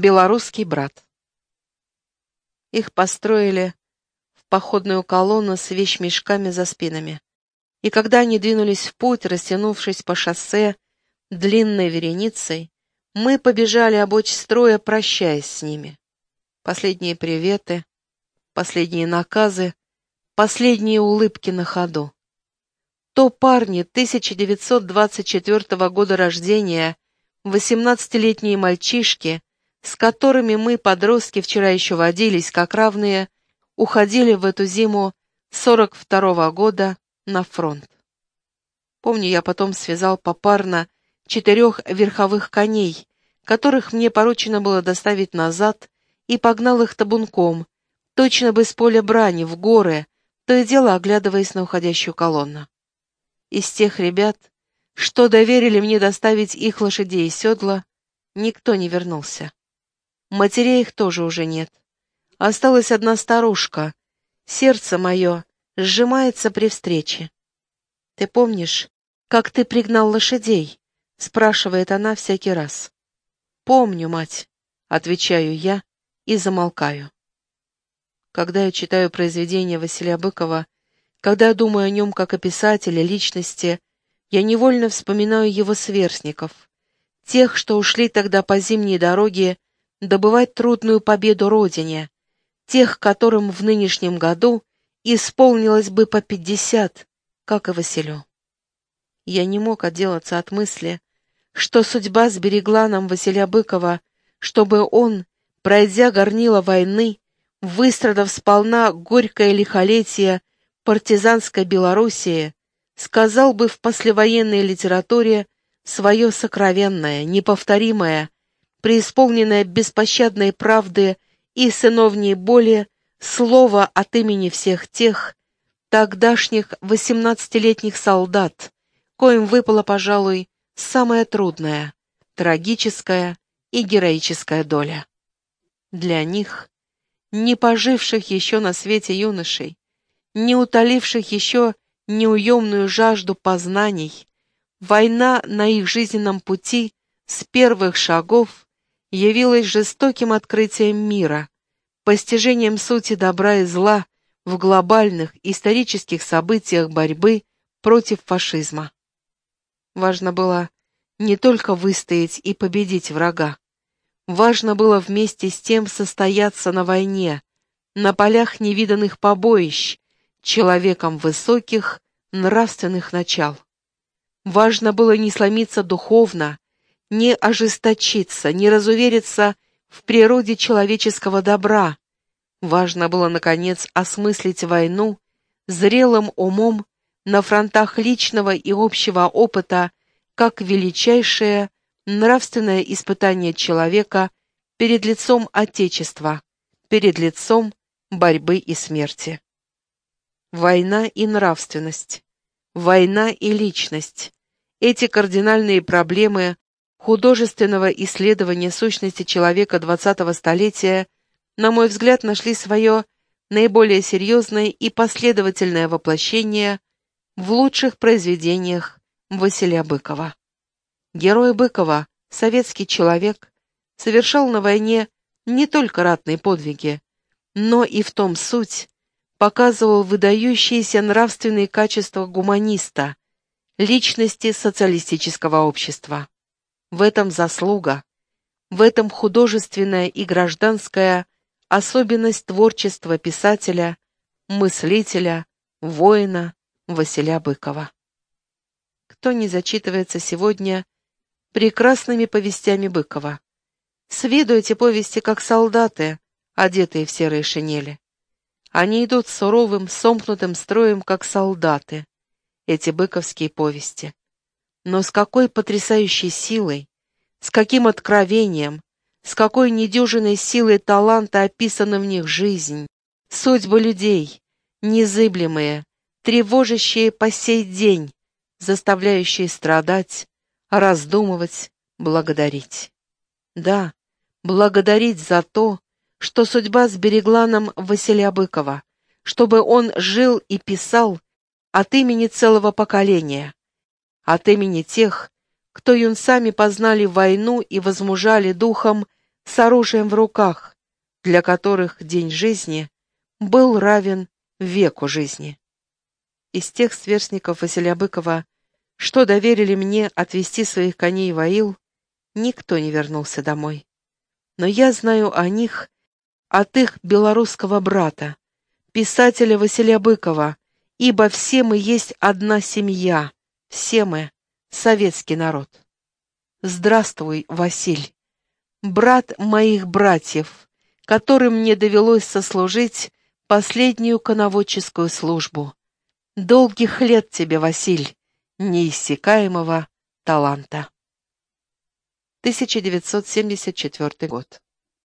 Белорусский брат. Их построили в походную колонну с вещмешками за спинами. И когда они двинулись в путь, растянувшись по шоссе длинной вереницей, мы побежали обочь строя, прощаясь с ними. Последние приветы, последние наказы, последние улыбки на ходу. То парни 1924 года рождения, 18-летние мальчишки, с которыми мы, подростки, вчера еще водились, как равные, уходили в эту зиму 42-го года на фронт. Помню, я потом связал попарно четырех верховых коней, которых мне поручено было доставить назад и погнал их табунком, точно бы с поля брани, в горы, то и дело оглядываясь на уходящую колонну. Из тех ребят, что доверили мне доставить их лошадей и седла, никто не вернулся. Матерей их тоже уже нет. Осталась одна старушка. Сердце мое сжимается при встрече. «Ты помнишь, как ты пригнал лошадей?» — спрашивает она всякий раз. «Помню, мать», — отвечаю я, и замолкаю. Когда я читаю произведения Василия Быкова, когда я думаю о нем как о писателе, личности, я невольно вспоминаю его сверстников, тех, что ушли тогда по зимней дороге добывать трудную победу Родине, тех, которым в нынешнем году исполнилось бы по пятьдесят, как и Василю. Я не мог отделаться от мысли, что судьба сберегла нам Василия Быкова, чтобы он, пройдя горнило войны, выстрадав сполна горькое лихолетие партизанской Белоруссии, сказал бы в послевоенной литературе свое сокровенное, неповторимое, преисполненное беспощадной правды и сыновней боли, слово от имени всех тех, тогдашних восемнадцатилетних солдат, коим выпало, пожалуй, самая трудная, трагическая и героическая доля. Для них, не поживших еще на свете юношей, не утоливших еще неуемную жажду познаний, война на их жизненном пути с первых шагов явилась жестоким открытием мира, постижением сути добра и зла в глобальных исторических событиях борьбы против фашизма. Важно было не только выстоять и победить врага, Важно было вместе с тем состояться на войне, на полях невиданных побоищ, человеком высоких нравственных начал. Важно было не сломиться духовно, не ожесточиться, не разувериться в природе человеческого добра. Важно было, наконец, осмыслить войну зрелым умом на фронтах личного и общего опыта как величайшее нравственное испытание человека перед лицом Отечества, перед лицом борьбы и смерти. Война и нравственность, война и личность – эти кардинальные проблемы художественного исследования сущности человека XX столетия, на мой взгляд, нашли свое наиболее серьезное и последовательное воплощение в лучших произведениях Василия Быкова. Герой Быкова, советский человек, совершал на войне не только ратные подвиги, но и в том суть показывал выдающиеся нравственные качества гуманиста, личности социалистического общества. В этом заслуга, в этом художественная и гражданская особенность творчества писателя, мыслителя, воина Василя Быкова. Кто не зачитывается сегодня прекрасными повестями Быкова. С эти повести как солдаты, одетые в серые шинели. Они идут суровым, сомкнутым строем, как солдаты, эти быковские повести. Но с какой потрясающей силой, с каким откровением, с какой недюжиной силой таланта описана в них жизнь, судьбы людей, незыблемые, тревожащие по сей день, заставляющие страдать, раздумывать, благодарить. Да, благодарить за то, что судьба сберегла нам Василия Быкова, чтобы он жил и писал от имени целого поколения, от имени тех, кто юнцами познали войну и возмужали духом с оружием в руках, для которых день жизни был равен веку жизни. Из тех сверстников Василия Быкова, что доверили мне отвезти своих коней в Аил, никто не вернулся домой. Но я знаю о них от их белорусского брата, писателя Василия Быкова, ибо все мы есть одна семья, все мы — советский народ. Здравствуй, Василь, брат моих братьев, которым мне довелось сослужить последнюю коноводческую службу. Долгих лет тебе, Василь, неиссякаемого таланта. 1974 год.